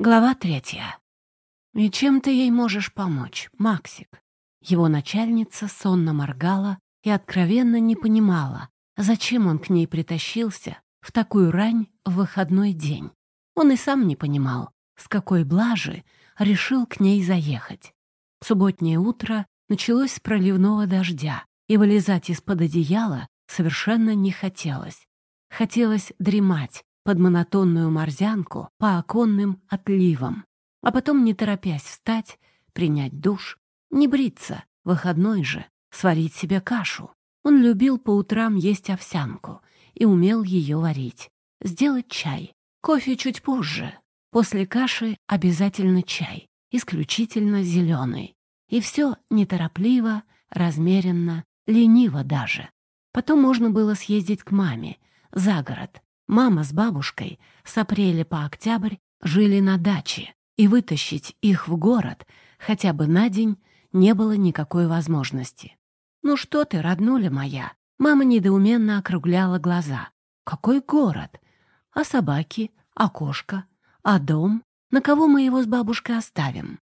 Глава третья. «И чем ты ей можешь помочь, Максик?» Его начальница сонно моргала и откровенно не понимала, зачем он к ней притащился в такую рань в выходной день. Он и сам не понимал, с какой блажи решил к ней заехать. Субботнее утро началось с проливного дождя, и вылезать из-под одеяла совершенно не хотелось. Хотелось дремать, под монотонную морзянку по оконным отливам, а потом, не торопясь встать, принять душ, не бриться, выходной же, сварить себе кашу. Он любил по утрам есть овсянку и умел ее варить. Сделать чай. Кофе чуть позже. После каши обязательно чай, исключительно зеленый. И все неторопливо, размеренно, лениво даже. Потом можно было съездить к маме, за город, Мама с бабушкой с апреля по октябрь жили на даче, и вытащить их в город хотя бы на день не было никакой возможности. «Ну что ты, роднуля моя?» Мама недоуменно округляла глаза. «Какой город? А собаки? А кошка? А дом? На кого мы его с бабушкой оставим?»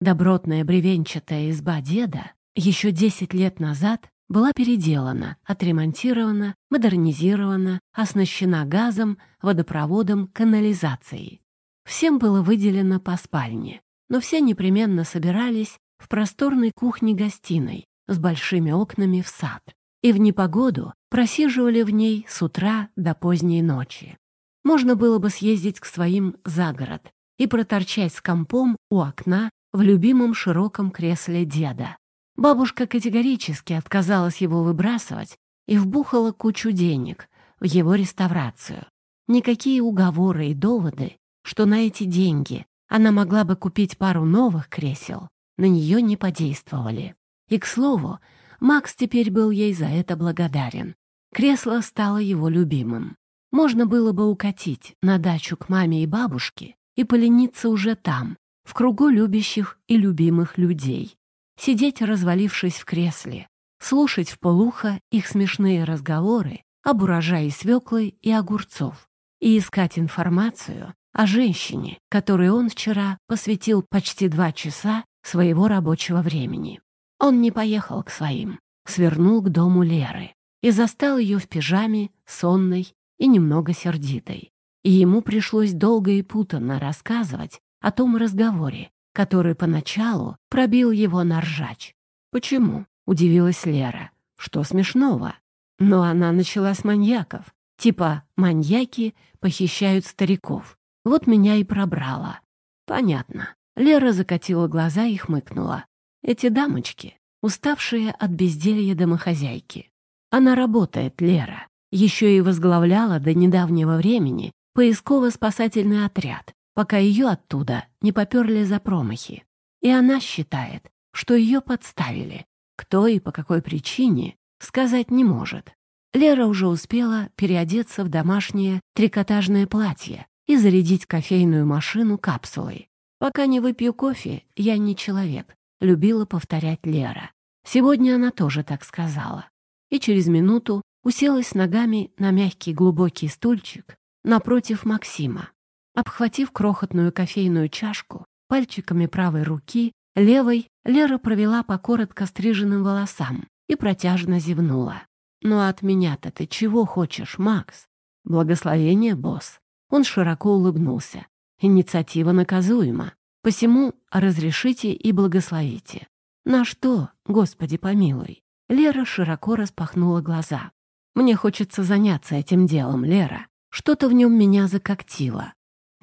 Добротная бревенчатая изба деда еще десять лет назад была переделана, отремонтирована, модернизирована, оснащена газом, водопроводом, канализацией. Всем было выделено по спальне, но все непременно собирались в просторной кухне-гостиной с большими окнами в сад и в непогоду просиживали в ней с утра до поздней ночи. Можно было бы съездить к своим за город и проторчать с компом у окна в любимом широком кресле деда, Бабушка категорически отказалась его выбрасывать и вбухала кучу денег в его реставрацию. Никакие уговоры и доводы, что на эти деньги она могла бы купить пару новых кресел, на нее не подействовали. И, к слову, Макс теперь был ей за это благодарен. Кресло стало его любимым. Можно было бы укатить на дачу к маме и бабушке и полениться уже там, в кругу любящих и любимых людей сидеть, развалившись в кресле, слушать в полухо их смешные разговоры об урожае свеклы и огурцов и искать информацию о женщине, которой он вчера посвятил почти два часа своего рабочего времени. Он не поехал к своим, свернул к дому Леры и застал ее в пижаме, сонной и немного сердитой. И ему пришлось долго и путанно рассказывать о том разговоре, который поначалу пробил его на ржач. «Почему?» — удивилась Лера. «Что смешного?» Но она начала с маньяков. Типа маньяки похищают стариков. Вот меня и пробрала. Понятно. Лера закатила глаза и хмыкнула. Эти дамочки, уставшие от безделья домохозяйки. Она работает, Лера. Еще и возглавляла до недавнего времени поисково-спасательный отряд пока ее оттуда не поперли за промахи. И она считает, что ее подставили. Кто и по какой причине, сказать не может. Лера уже успела переодеться в домашнее трикотажное платье и зарядить кофейную машину капсулой. «Пока не выпью кофе, я не человек», — любила повторять Лера. Сегодня она тоже так сказала. И через минуту уселась ногами на мягкий глубокий стульчик напротив Максима. Обхватив крохотную кофейную чашку, пальчиками правой руки, левой Лера провела по коротко стриженным волосам и протяжно зевнула. «Ну а от меня-то ты чего хочешь, Макс?» «Благословение, босс». Он широко улыбнулся. «Инициатива наказуема. Посему разрешите и благословите». «На что, Господи помилуй?» Лера широко распахнула глаза. «Мне хочется заняться этим делом, Лера. Что-то в нем меня закоктило.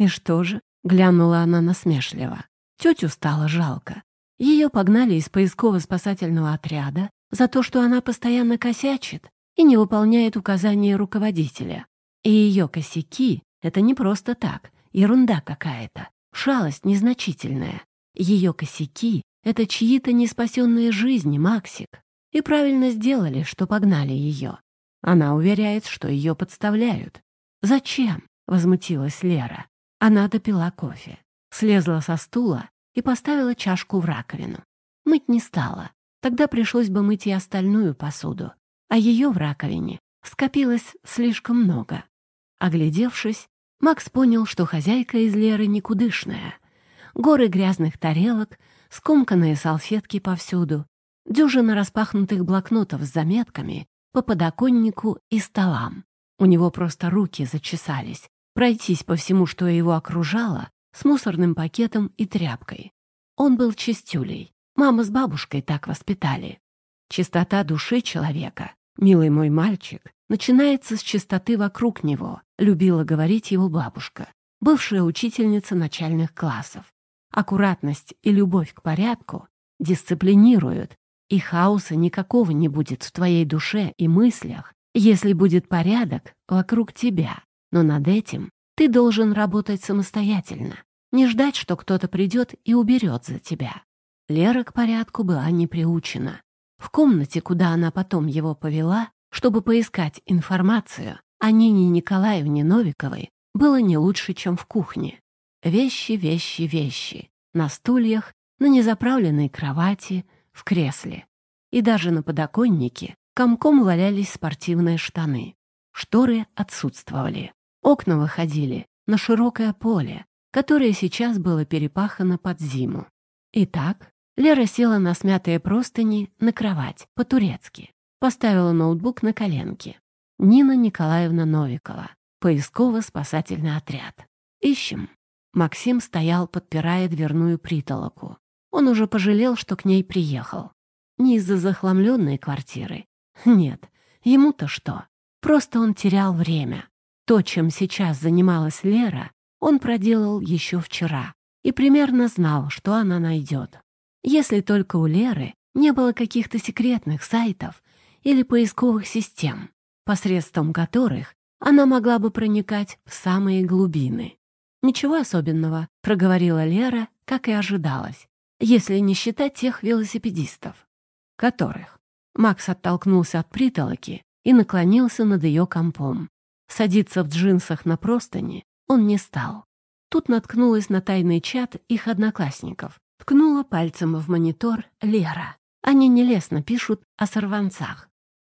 «И что же?» — глянула она насмешливо. Тетю стало жалко. Ее погнали из поисково-спасательного отряда за то, что она постоянно косячит и не выполняет указания руководителя. И ее косяки — это не просто так, ерунда какая-то, шалость незначительная. Ее косяки — это чьи-то неспасенные жизни, Максик. И правильно сделали, что погнали ее. Она уверяет, что ее подставляют. «Зачем?» — возмутилась Лера. Она допила кофе, слезла со стула и поставила чашку в раковину. Мыть не стала. Тогда пришлось бы мыть и остальную посуду, а ее в раковине скопилось слишком много. Оглядевшись, Макс понял, что хозяйка из Леры никудышная. Горы грязных тарелок, скомканные салфетки повсюду, дюжина распахнутых блокнотов с заметками по подоконнику и столам. У него просто руки зачесались. Пройтись по всему, что его окружало, с мусорным пакетом и тряпкой. Он был чистюлей. Мама с бабушкой так воспитали. Чистота души человека, милый мой мальчик, начинается с чистоты вокруг него, любила говорить его бабушка, бывшая учительница начальных классов. Аккуратность и любовь к порядку дисциплинируют, и хаоса никакого не будет в твоей душе и мыслях, если будет порядок вокруг тебя. Но над этим ты должен работать самостоятельно, не ждать, что кто-то придет и уберет за тебя. Лера к порядку была не приучена. В комнате, куда она потом его повела, чтобы поискать информацию о Нине Николаевне Новиковой, было не лучше, чем в кухне. Вещи, вещи, вещи. На стульях, на незаправленной кровати, в кресле. И даже на подоконнике комком валялись спортивные штаны. Шторы отсутствовали. Окна выходили на широкое поле, которое сейчас было перепахано под зиму. Итак, Лера села на смятые простыни на кровать, по-турецки. Поставила ноутбук на коленки. Нина Николаевна Новикова. Поисково-спасательный отряд. Ищем. Максим стоял, подпирая дверную притолоку. Он уже пожалел, что к ней приехал. Не из-за захламленной квартиры. Нет, ему-то что? Просто он терял время. То, чем сейчас занималась Лера, он проделал еще вчера и примерно знал, что она найдет. Если только у Леры не было каких-то секретных сайтов или поисковых систем, посредством которых она могла бы проникать в самые глубины. «Ничего особенного», — проговорила Лера, как и ожидалось, если не считать тех велосипедистов, которых. Макс оттолкнулся от притолоки и наклонился над ее компом. Садиться в джинсах на простыни он не стал. Тут наткнулась на тайный чат их одноклассников. Ткнула пальцем в монитор Лера. Они нелестно пишут о сорванцах.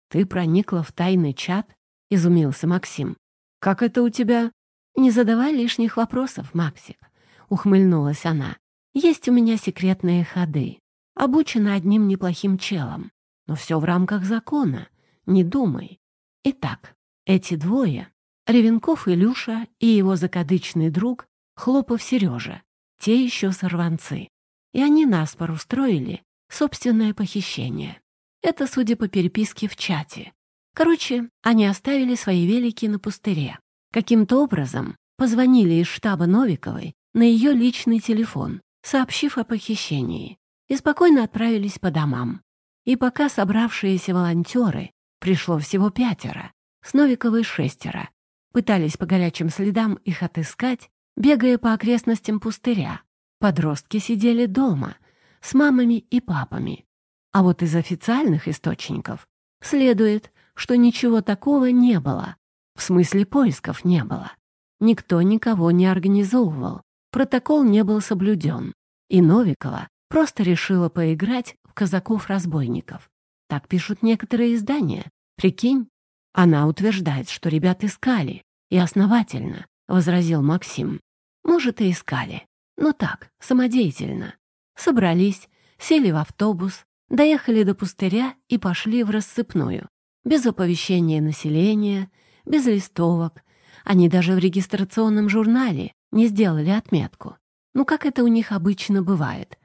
«Ты проникла в тайный чат?» — изумился Максим. «Как это у тебя?» «Не задавай лишних вопросов, Максик», — ухмыльнулась она. «Есть у меня секретные ходы. Обучена одним неплохим челом. Но все в рамках закона. Не думай. Итак, эти двое Ревенков Илюша и его закадычный друг Хлопов Сережа, те еще сорванцы. И они наспор устроили собственное похищение. Это, судя по переписке в чате. Короче, они оставили свои велики на пустыре. Каким-то образом позвонили из штаба Новиковой на ее личный телефон, сообщив о похищении, и спокойно отправились по домам. И пока собравшиеся волонтеры, пришло всего пятеро, с Новиковой шестеро, пытались по горячим следам их отыскать, бегая по окрестностям пустыря. Подростки сидели дома с мамами и папами. А вот из официальных источников следует, что ничего такого не было. В смысле поисков не было. Никто никого не организовывал, протокол не был соблюден. И Новикова просто решила поиграть в казаков-разбойников. Так пишут некоторые издания. Прикинь, она утверждает, что ребят искали, и основательно, — возразил Максим. Может, и искали, но так, самодеятельно. Собрались, сели в автобус, доехали до пустыря и пошли в рассыпную. Без оповещения населения, без листовок. Они даже в регистрационном журнале не сделали отметку. Ну, как это у них обычно бывает.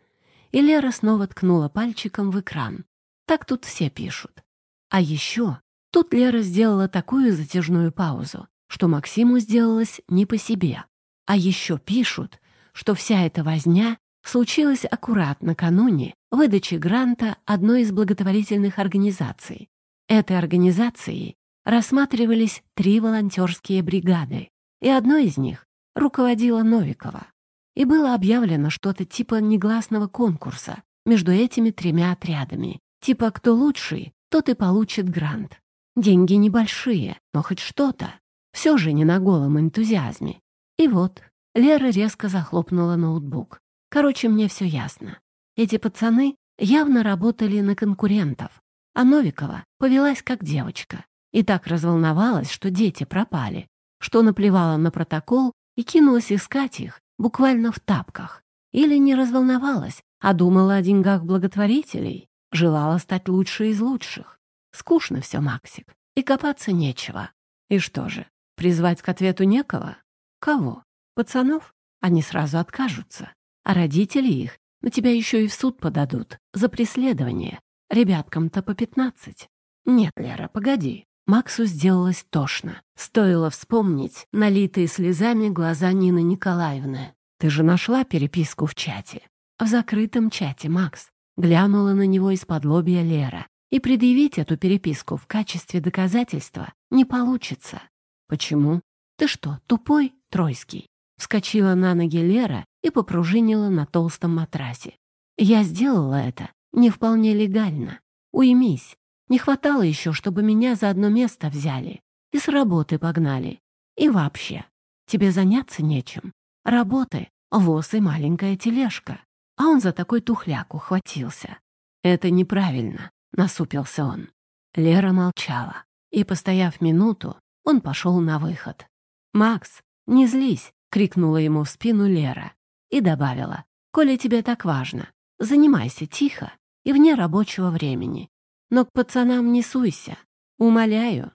И Лера снова ткнула пальчиком в экран. Так тут все пишут. А еще Тут Лера сделала такую затяжную паузу, что Максиму сделалось не по себе. А еще пишут, что вся эта возня случилась аккурат накануне выдачи гранта одной из благотворительных организаций. Этой организацией рассматривались три волонтерские бригады, и одной из них руководила Новикова. И было объявлено что-то типа негласного конкурса между этими тремя отрядами. Типа кто лучший, тот и получит грант. Деньги небольшие, но хоть что-то. Все же не на голом энтузиазме. И вот, Лера резко захлопнула ноутбук. Короче, мне все ясно. Эти пацаны явно работали на конкурентов, а Новикова повелась как девочка и так разволновалась, что дети пропали, что наплевала на протокол и кинулась искать их буквально в тапках. Или не разволновалась, а думала о деньгах благотворителей, желала стать лучшей из лучших. Скучно все, Максик, и копаться нечего. И что же, призвать к ответу некого? Кого? Пацанов? Они сразу откажутся. А родители их на тебя еще и в суд подадут за преследование. Ребяткам-то по пятнадцать. Нет, Лера, погоди. Максу сделалось тошно. Стоило вспомнить налитые слезами глаза Нины Николаевны. «Ты же нашла переписку в чате?» «В закрытом чате, Макс». Глянула на него из-под лобья Лера. «И предъявить эту переписку в качестве доказательства не получится». «Почему?» «Ты что, тупой, Тройский?» Вскочила на ноги Лера и попружинила на толстом матрасе. «Я сделала это не вполне легально. Уймись. Не хватало еще, чтобы меня за одно место взяли и с работы погнали. И вообще, тебе заняться нечем. Работы, воз и маленькая тележка. А он за такой тухляк ухватился. Это неправильно, насупился он. Лера молчала. И, постояв минуту, он пошел на выход. «Макс, не злись!» — крикнула ему в спину Лера и добавила. «Коли тебе так важно, занимайся тихо и вне рабочего времени. Но к пацанам не суйся. Умоляю,